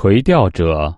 垂钓者